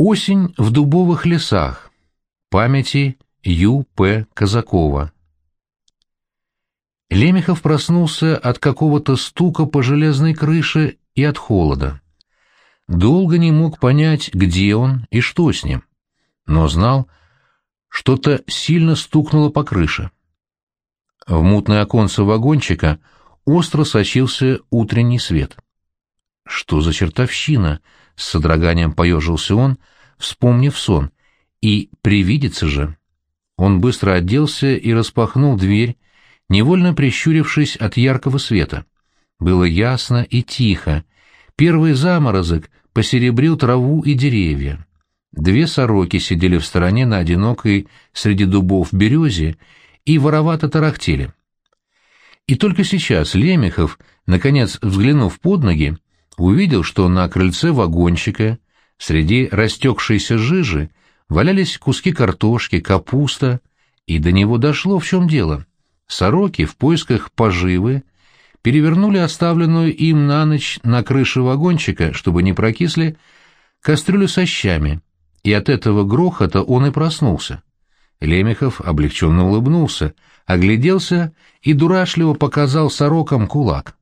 Осень в дубовых лесах. Памяти Ю. П. Казакова. Лемехов проснулся от какого-то стука по железной крыше и от холода. Долго не мог понять, где он и что с ним, но знал, что-то сильно стукнуло по крыше. В мутное оконце вагончика остро сочился утренний свет. Что за чертовщина? С содроганием поежился он, вспомнив сон. И привидится же. Он быстро оделся и распахнул дверь, невольно прищурившись от яркого света. Было ясно и тихо. Первый заморозок посеребрил траву и деревья. Две сороки сидели в стороне на одинокой среди дубов березе и воровато тарахтели. И только сейчас Лемехов, наконец взглянув под ноги, увидел, что на крыльце вагончика среди растекшейся жижи валялись куски картошки, капуста, и до него дошло, в чем дело. Сороки в поисках поживы перевернули оставленную им на ночь на крыше вагончика, чтобы не прокисли, кастрюлю со щами, и от этого грохота он и проснулся. Лемехов облегченно улыбнулся, огляделся и дурашливо показал сорокам кулак.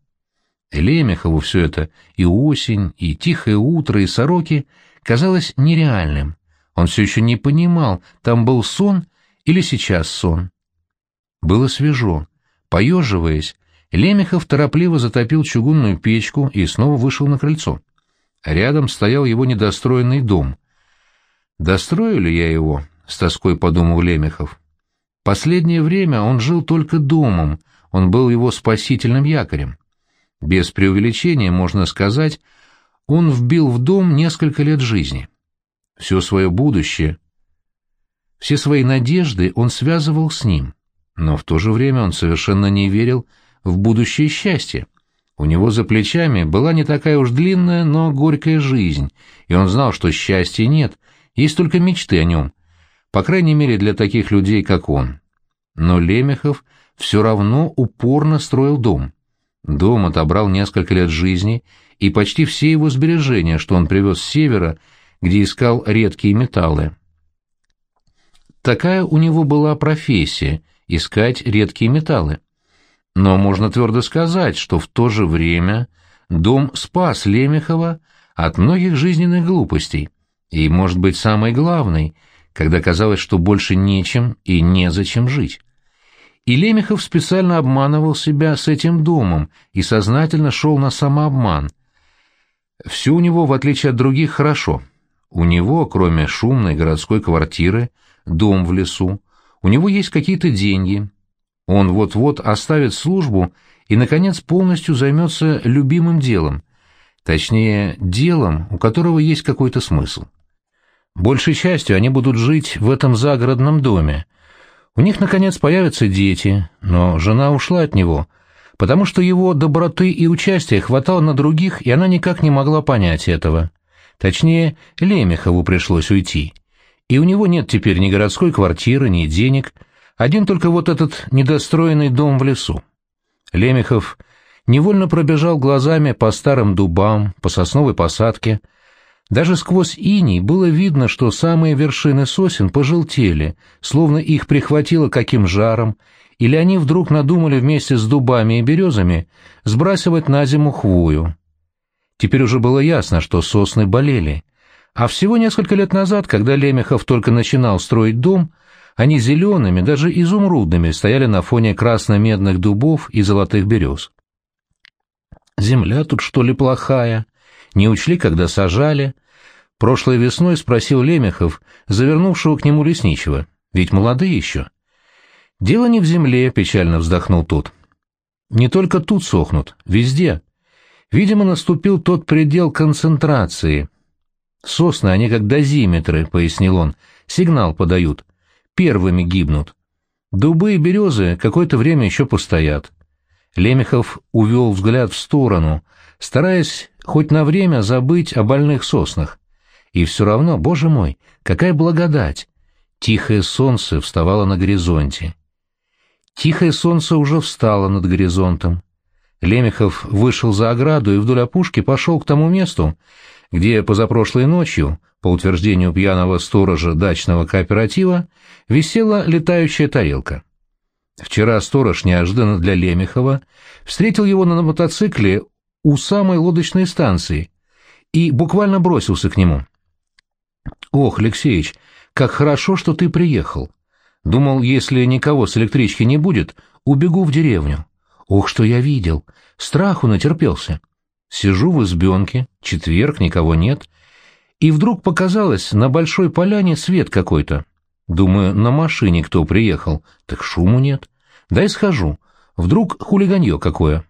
Лемехову все это, и осень, и тихое утро, и сороки, казалось нереальным. Он все еще не понимал, там был сон или сейчас сон. Было свежо. Поеживаясь, Лемехов торопливо затопил чугунную печку и снова вышел на крыльцо. Рядом стоял его недостроенный дом. «Дострою ли я его?» — с тоской подумал Лемехов. Последнее время он жил только домом, он был его спасительным якорем. Без преувеличения можно сказать, он вбил в дом несколько лет жизни. Все свое будущее, все свои надежды он связывал с ним, но в то же время он совершенно не верил в будущее счастье. У него за плечами была не такая уж длинная, но горькая жизнь, и он знал, что счастья нет, есть только мечты о нем, по крайней мере для таких людей, как он. Но Лемехов все равно упорно строил дом. Дом отобрал несколько лет жизни и почти все его сбережения, что он привез с севера, где искал редкие металлы. Такая у него была профессия — искать редкие металлы. Но можно твердо сказать, что в то же время дом спас Лемехова от многих жизненных глупостей, и, может быть, самой главной, когда казалось, что больше нечем и незачем жить. И Лемехов специально обманывал себя с этим домом и сознательно шел на самообман. Все у него, в отличие от других, хорошо. У него, кроме шумной городской квартиры, дом в лесу, у него есть какие-то деньги. Он вот-вот оставит службу и, наконец, полностью займется любимым делом, точнее, делом, у которого есть какой-то смысл. Большей частью они будут жить в этом загородном доме, у них, наконец, появятся дети, но жена ушла от него, потому что его доброты и участия хватало на других, и она никак не могла понять этого. Точнее, Лемехову пришлось уйти. И у него нет теперь ни городской квартиры, ни денег, один только вот этот недостроенный дом в лесу. Лемехов невольно пробежал глазами по старым дубам, по сосновой посадке, даже сквозь иней было видно, что самые вершины сосен пожелтели, словно их прихватило каким жаром, или они вдруг надумали вместе с дубами и березами сбрасывать на зиму хвою. Теперь уже было ясно, что сосны болели. А всего несколько лет назад, когда Лемехов только начинал строить дом, они зелеными, даже изумрудными, стояли на фоне красно-медных дубов и золотых берез. «Земля тут, что ли, плохая?» Не учли, когда сажали. Прошлой весной спросил Лемехов, завернувшего к нему лесничего. Ведь молодые еще. Дело не в земле, печально вздохнул тот. Не только тут сохнут, везде. Видимо, наступил тот предел концентрации. Сосны, они как дозиметры, пояснил он, сигнал подают. Первыми гибнут. Дубы и березы какое-то время еще постоят. Лемехов увел взгляд в сторону, стараясь хоть на время забыть о больных соснах. И все равно, боже мой, какая благодать! Тихое солнце вставало на горизонте. Тихое солнце уже встало над горизонтом. Лемехов вышел за ограду и вдоль опушки пошел к тому месту, где позапрошлой ночью, по утверждению пьяного сторожа дачного кооператива, висела летающая тарелка. Вчера сторож неожиданно для Лемехова встретил его на мотоцикле у самой лодочной станции и буквально бросился к нему. «Ох, Алексеич, как хорошо, что ты приехал. Думал, если никого с электрички не будет, убегу в деревню. Ох, что я видел! Страху натерпелся. Сижу в избенке, четверг, никого нет, и вдруг показалось на большой поляне свет какой-то. Думаю, на машине кто приехал, так шуму нет. Дай схожу, вдруг хулиганье какое.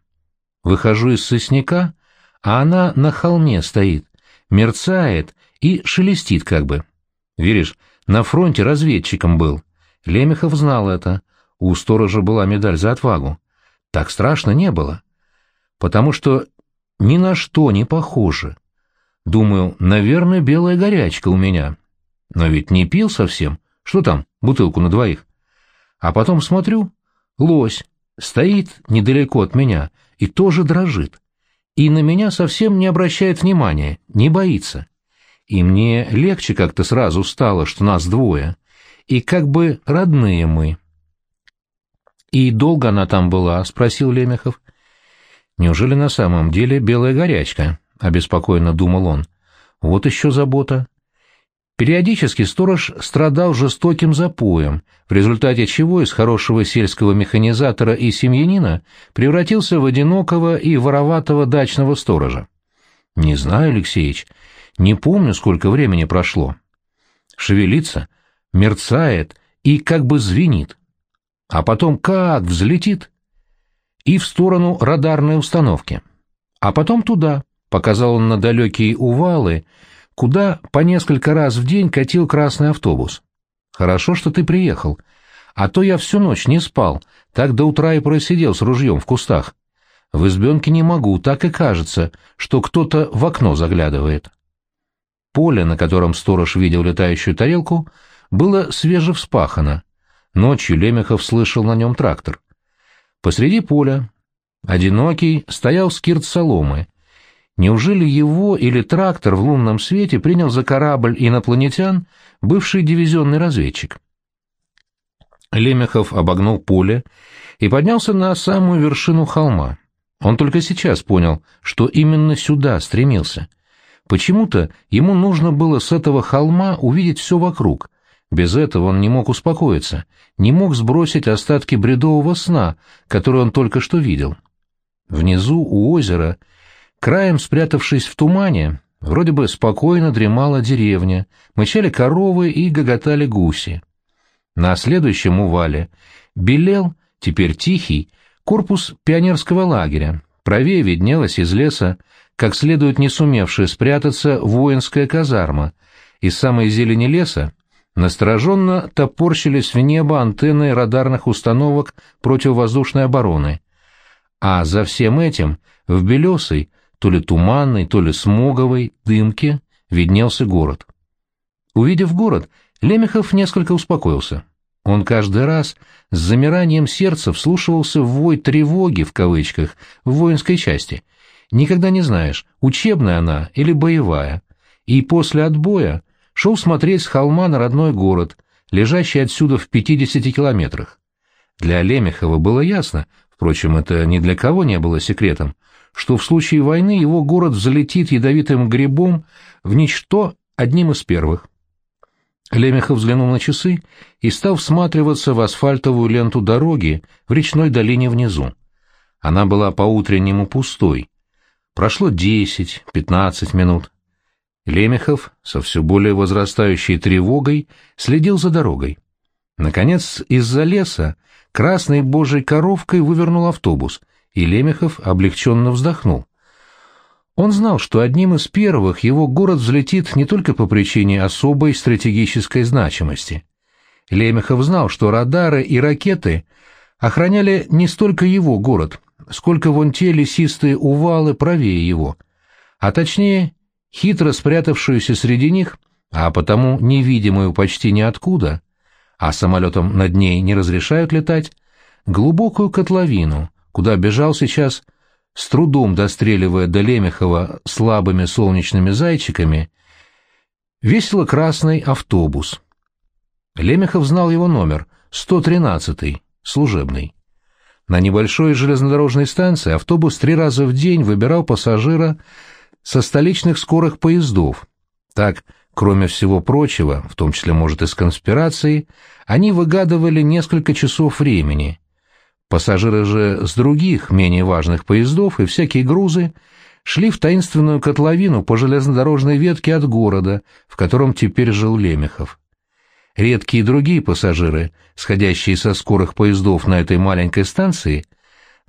Выхожу из сосняка, а она на холме стоит, мерцает и шелестит как бы. Веришь, на фронте разведчиком был. Лемехов знал это. У сторожа была медаль за отвагу. Так страшно не было. Потому что ни на что не похоже. Думаю, наверное, белая горячка у меня. Но ведь не пил совсем. Что там, бутылку на двоих? А потом смотрю, лось стоит недалеко от меня и тоже дрожит. И на меня совсем не обращает внимания, не боится. И мне легче как-то сразу стало, что нас двое. И как бы родные мы. «И долго она там была?» — спросил Лемехов. Неужели на самом деле белая горячка? — обеспокоенно думал он. Вот еще забота. Периодически сторож страдал жестоким запоем, в результате чего из хорошего сельского механизатора и семьянина превратился в одинокого и вороватого дачного сторожа. Не знаю, Алексеич, не помню, сколько времени прошло. Шевелится, мерцает и как бы звенит. А потом как взлетит — и в сторону радарной установки. А потом туда, показал он на далекие увалы, куда по несколько раз в день катил красный автобус. Хорошо, что ты приехал, а то я всю ночь не спал, так до утра и просидел с ружьем в кустах. В избенке не могу, так и кажется, что кто-то в окно заглядывает. Поле, на котором сторож видел летающую тарелку, было свежевспахано. Ночью Лемехов слышал на нем трактор. Посреди поля, одинокий, стоял скирт соломы. Неужели его или трактор в лунном свете принял за корабль инопланетян бывший дивизионный разведчик? Лемехов обогнул поле и поднялся на самую вершину холма. Он только сейчас понял, что именно сюда стремился. Почему-то ему нужно было с этого холма увидеть все вокруг, без этого он не мог успокоиться, не мог сбросить остатки бредового сна, который он только что видел. Внизу, у озера, краем спрятавшись в тумане, вроде бы спокойно дремала деревня, мычали коровы и гоготали гуси. На следующем увале белел, теперь тихий, корпус пионерского лагеря, правее виднелась из леса, как следует не сумевшая спрятаться воинская казарма, из самой зелени леса Настороженно топорщились в небо антенны радарных установок противовоздушной обороны. А за всем этим, в белесой, то ли туманной, то ли смоговой дымке, виднелся город. Увидев город, Лемехов несколько успокоился. Он каждый раз с замиранием сердца вслушивался в вой «тревоги» в кавычках в воинской части. Никогда не знаешь, учебная она или боевая. И после отбоя шел смотреть с холма на родной город, лежащий отсюда в 50 километрах. Для Лемехова было ясно, впрочем, это ни для кого не было секретом, что в случае войны его город взлетит ядовитым грибом в ничто одним из первых. Лемехов взглянул на часы и стал всматриваться в асфальтовую ленту дороги в речной долине внизу. Она была по-утреннему пустой. Прошло десять-пятнадцать минут. Лемехов со все более возрастающей тревогой следил за дорогой. Наконец, из-за леса красной божьей коровкой вывернул автобус, и Лемехов облегченно вздохнул. Он знал, что одним из первых его город взлетит не только по причине особой стратегической значимости. Лемехов знал, что радары и ракеты охраняли не столько его город, сколько вон те лесистые увалы правее его, а точнее хитро спрятавшуюся среди них, а потому невидимую почти ниоткуда, а самолетам над ней не разрешают летать, глубокую котловину, куда бежал сейчас с трудом достреливая до Лемехова слабыми солнечными зайчиками, весело красный автобус. Лемехов знал его номер, 113-й, служебный. На небольшой железнодорожной станции автобус три раза в день выбирал пассажира со столичных скорых поездов. Так, кроме всего прочего, в том числе, может, из конспирации, они выгадывали несколько часов времени. Пассажиры же с других, менее важных поездов и всякие грузы шли в таинственную котловину по железнодорожной ветке от города, в котором теперь жил Лемехов. Редкие другие пассажиры, сходящие со скорых поездов на этой маленькой станции,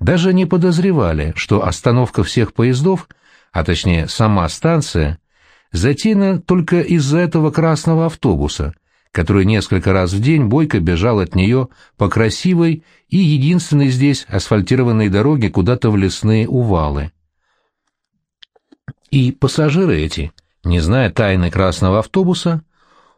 даже не подозревали, что остановка всех поездов, а точнее сама станция, затеяна только из-за этого красного автобуса, который несколько раз в день бойко бежал от нее по красивой и единственной здесь асфальтированной дороге куда-то в лесные увалы. И пассажиры эти, не зная тайны красного автобуса,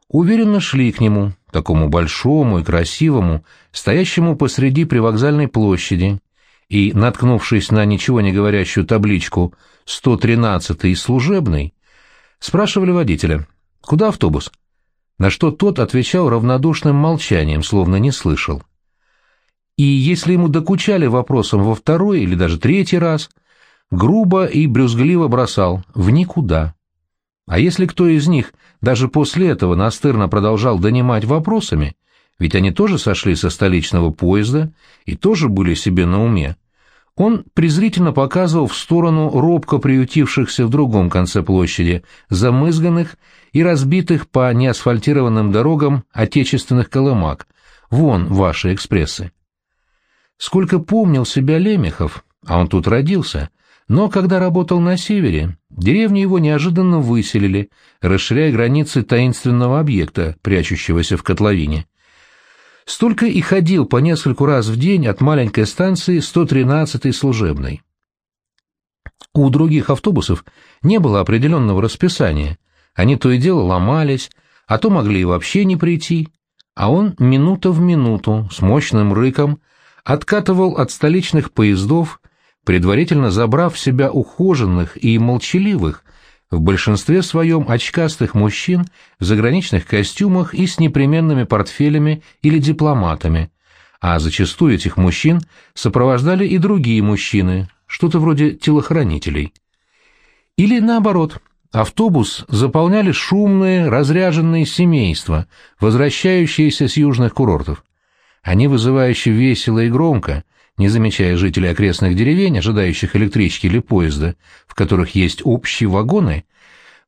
уверенно шли к нему, такому большому и красивому, стоящему посреди привокзальной площади, и, наткнувшись на ничего не говорящую табличку «113-й служебный», спрашивали водителя «Куда автобус?», на что тот отвечал равнодушным молчанием, словно не слышал. И если ему докучали вопросом во второй или даже третий раз, грубо и брюзгливо бросал «в никуда». А если кто из них даже после этого настырно продолжал донимать вопросами, ведь они тоже сошли со столичного поезда и тоже были себе на уме, он презрительно показывал в сторону робко приютившихся в другом конце площади, замызганных и разбитых по неасфальтированным дорогам отечественных колымак. Вон ваши экспрессы. Сколько помнил себя Лемехов, а он тут родился, но когда работал на севере, деревню его неожиданно выселили, расширяя границы таинственного объекта, прячущегося в котловине. Столько и ходил по нескольку раз в день от маленькой станции 113-й служебной. У других автобусов не было определенного расписания, они то и дело ломались, а то могли и вообще не прийти, а он минута в минуту с мощным рыком откатывал от столичных поездов предварительно забрав в себя ухоженных и молчаливых, в большинстве своем очкастых мужчин в заграничных костюмах и с непременными портфелями или дипломатами, а зачастую этих мужчин сопровождали и другие мужчины, что-то вроде телохранителей. Или наоборот, автобус заполняли шумные, разряженные семейства, возвращающиеся с южных курортов. Они вызывающе весело и громко – не замечая жителей окрестных деревень, ожидающих электрички или поезда, в которых есть общие вагоны,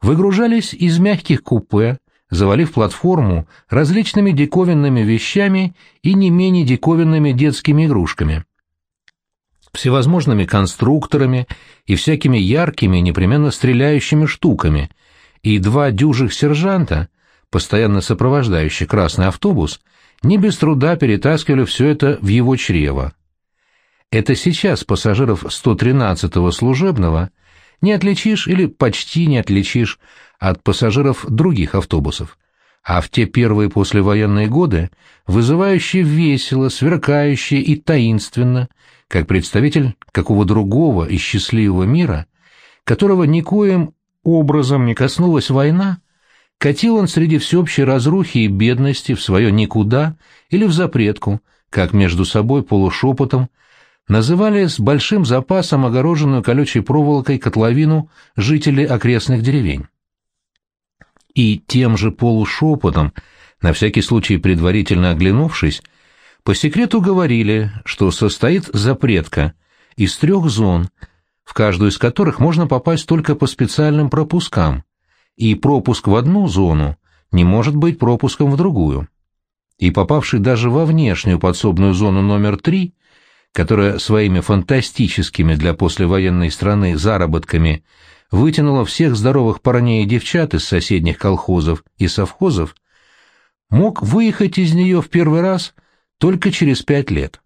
выгружались из мягких купе, завалив платформу различными диковинными вещами и не менее диковинными детскими игрушками. Всевозможными конструкторами и всякими яркими, непременно стреляющими штуками, и два дюжих сержанта, постоянно сопровождающих красный автобус, не без труда перетаскивали все это в его чрево. Это сейчас пассажиров 113-го служебного не отличишь или почти не отличишь от пассажиров других автобусов, а в те первые послевоенные годы вызывающие весело, сверкающие и таинственно, как представитель какого другого и счастливого мира, которого никоим образом не коснулась война, катил он среди всеобщей разрухи и бедности в свое никуда или в запретку, как между собой полушепотом называли с большим запасом огороженную колючей проволокой котловину жители окрестных деревень. И тем же полушепотом, на всякий случай предварительно оглянувшись, по секрету говорили, что состоит запретка из трех зон, в каждую из которых можно попасть только по специальным пропускам, и пропуск в одну зону не может быть пропуском в другую. И попавший даже во внешнюю подсобную зону номер три которая своими фантастическими для послевоенной страны заработками вытянула всех здоровых парней и девчат из соседних колхозов и совхозов, мог выехать из нее в первый раз только через пять лет.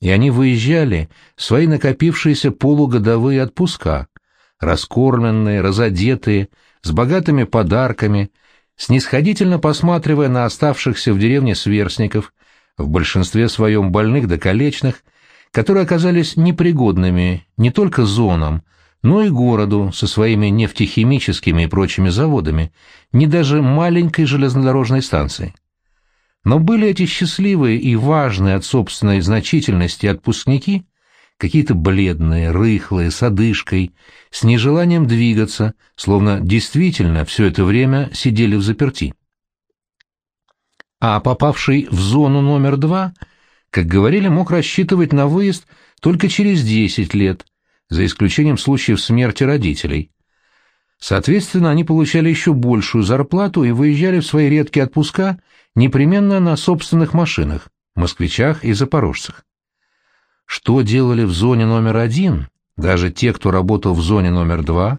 И они выезжали в свои накопившиеся полугодовые отпуска, раскормленные, разодетые, с богатыми подарками, снисходительно посматривая на оставшихся в деревне сверстников, в большинстве своем больных да калечных, которые оказались непригодными не только зонам, но и городу со своими нефтехимическими и прочими заводами, не даже маленькой железнодорожной станцией. Но были эти счастливые и важные от собственной значительности отпускники какие-то бледные, рыхлые, с одышкой, с нежеланием двигаться, словно действительно все это время сидели в заперти. А попавший в зону номер два, как говорили, мог рассчитывать на выезд только через 10 лет, за исключением случаев смерти родителей. Соответственно, они получали еще большую зарплату и выезжали в свои редкие отпуска непременно на собственных машинах, москвичах и запорожцах. Что делали в зоне номер один, даже те, кто работал в зоне номер два,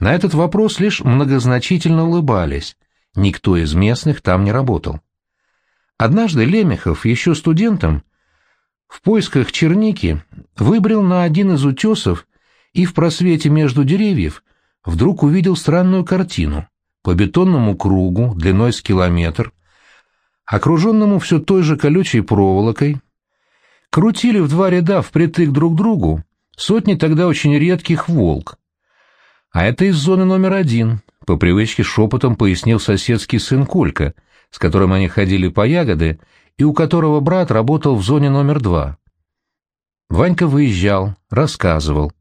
на этот вопрос лишь многозначительно улыбались, никто из местных там не работал. Однажды Лемехов, еще студентом, в поисках черники выбрел на один из утесов и в просвете между деревьев вдруг увидел странную картину по бетонному кругу длиной с километр, окруженному все той же колючей проволокой, крутили в два ряда впритык друг к другу сотни тогда очень редких волк. А это из зоны номер один, по привычке шепотом пояснил соседский сын Колька, с которым они ходили по ягоды, и у которого брат работал в зоне номер два. Ванька выезжал, рассказывал.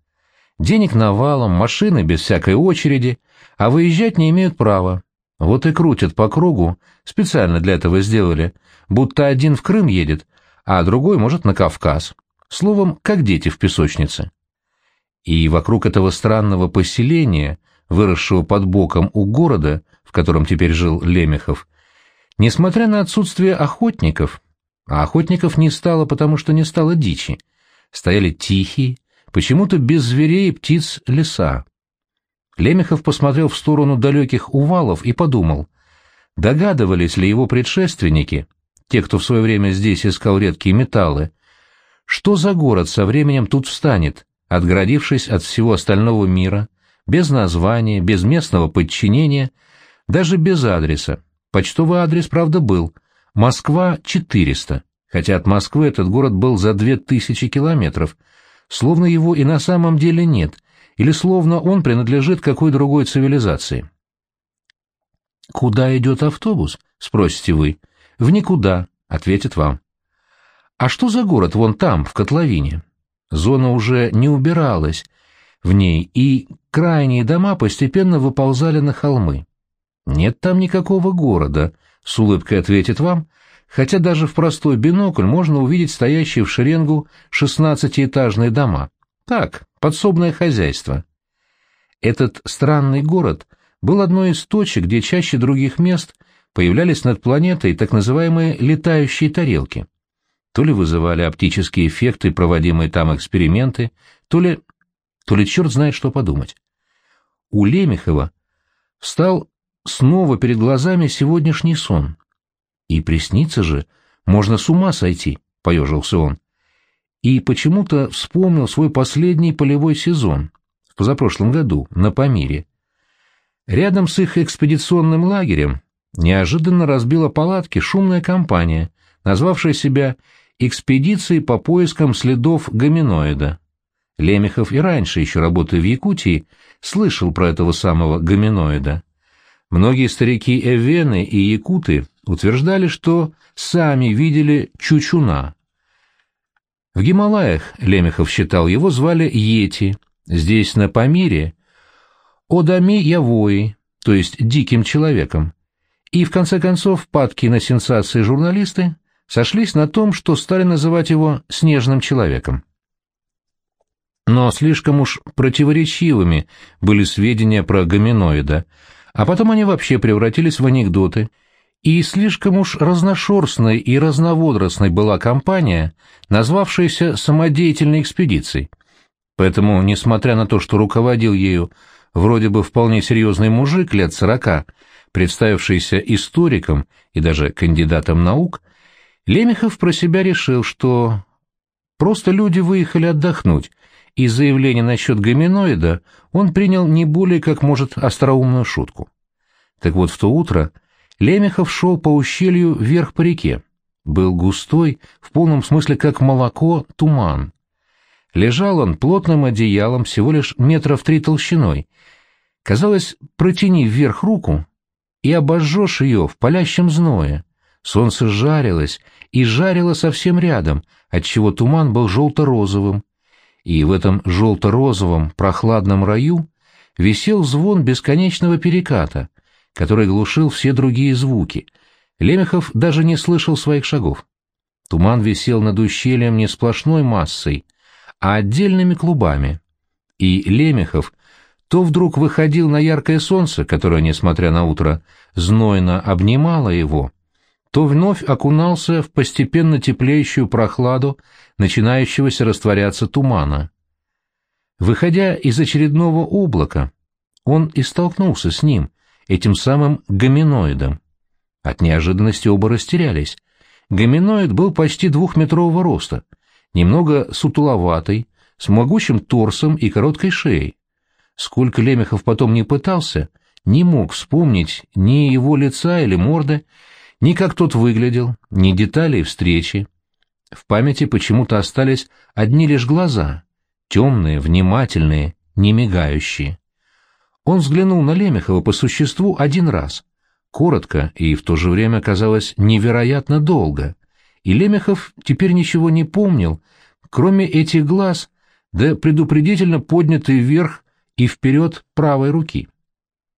Денег навалом, машины без всякой очереди, а выезжать не имеют права. Вот и крутят по кругу, специально для этого сделали, будто один в Крым едет, а другой, может, на Кавказ. Словом, как дети в песочнице. И вокруг этого странного поселения, выросшего под боком у города, в котором теперь жил Лемехов, несмотря на отсутствие охотников, а охотников не стало, потому что не стало дичи, стояли тихие, почему-то без зверей и птиц леса. Лемехов посмотрел в сторону далеких увалов и подумал, догадывались ли его предшественники, те, кто в свое время здесь искал редкие металлы, что за город со временем тут встанет, отгородившись от всего остального мира, без названия, без местного подчинения, даже без адреса. Почтовый адрес, правда, был. Москва, 400, хотя от Москвы этот город был за 2000 километров, словно его и на самом деле нет, или словно он принадлежит какой другой цивилизации. «Куда идет автобус?» — спросите вы. «В никуда», — ответит вам. «А что за город вон там, в котловине?» Зона уже не убиралась в ней, и крайние дома постепенно выползали на холмы. «Нет там никакого города», — с улыбкой ответит вам, хотя даже в простой бинокль можно увидеть стоящие в шеренгу шестнадцатиэтажные дома. Так, подсобное хозяйство. Этот странный город был одной из точек, где чаще других мест появлялись над планетой так называемые «летающие тарелки». То ли вызывали оптические эффекты, проводимые там эксперименты, то ли... то ли черт знает, что подумать. У Лемехова встал снова перед глазами сегодняшний сон. И приснится же, можно с ума сойти, — поежился он. И почему-то вспомнил свой последний полевой сезон, в позапрошлом году, на Памире. Рядом с их экспедиционным лагерем неожиданно разбила палатки шумная компания, назвавшая себя «Экспедицией по поискам следов гоминоида». Лемехов и раньше, еще работая в Якутии, слышал про этого самого гоминоида. Многие старики Эвены и Якуты утверждали, что сами видели Чучуна. В Гималаях, Лемехов считал, его звали Йети, здесь, на Памире, Одами Явои, то есть диким человеком, и, в конце концов, падки на сенсации журналисты сошлись на том, что стали называть его «снежным человеком». Но слишком уж противоречивыми были сведения про гоминоида, а потом они вообще превратились в анекдоты, и слишком уж разношерстной и разновозрастной была компания, назвавшаяся самодеятельной экспедицией. Поэтому, несмотря на то, что руководил ею вроде бы вполне серьезный мужик лет сорока, представившийся историком и даже кандидатом наук, Лемехов про себя решил, что просто люди выехали отдохнуть, и заявление насчет гоминоида он принял не более как может остроумную шутку. Так вот, в то утро Лемехов шел по ущелью вверх по реке. Был густой, в полном смысле как молоко, туман. Лежал он плотным одеялом всего лишь метров три толщиной. Казалось, протяни вверх руку и обожжешь ее в палящем зное. Солнце жарилось, и жарило совсем рядом, отчего туман был желто-розовым. И в этом желто-розовом прохладном раю висел звон бесконечного переката, который глушил все другие звуки. Лемехов даже не слышал своих шагов. Туман висел над ущельем не сплошной массой, а отдельными клубами. И Лемехов то вдруг выходил на яркое солнце, которое, несмотря на утро, знойно обнимало его, то вновь окунался в постепенно теплеющую прохладу начинающегося растворяться тумана. Выходя из очередного облака, он и столкнулся с ним, этим самым гоминоидом. От неожиданности оба растерялись. Гоминоид был почти двухметрового роста, немного сутуловатый, с могучим торсом и короткой шеей. Сколько Лемехов потом не пытался, не мог вспомнить ни его лица или морды, ни как тот выглядел, ни деталей встречи. В памяти почему-то остались одни лишь глаза, темные, внимательные, не мигающие. Он взглянул на Лемехова по существу один раз, коротко и в то же время казалось невероятно долго, и Лемехов теперь ничего не помнил, кроме этих глаз, да предупредительно поднятой вверх и вперед правой руки.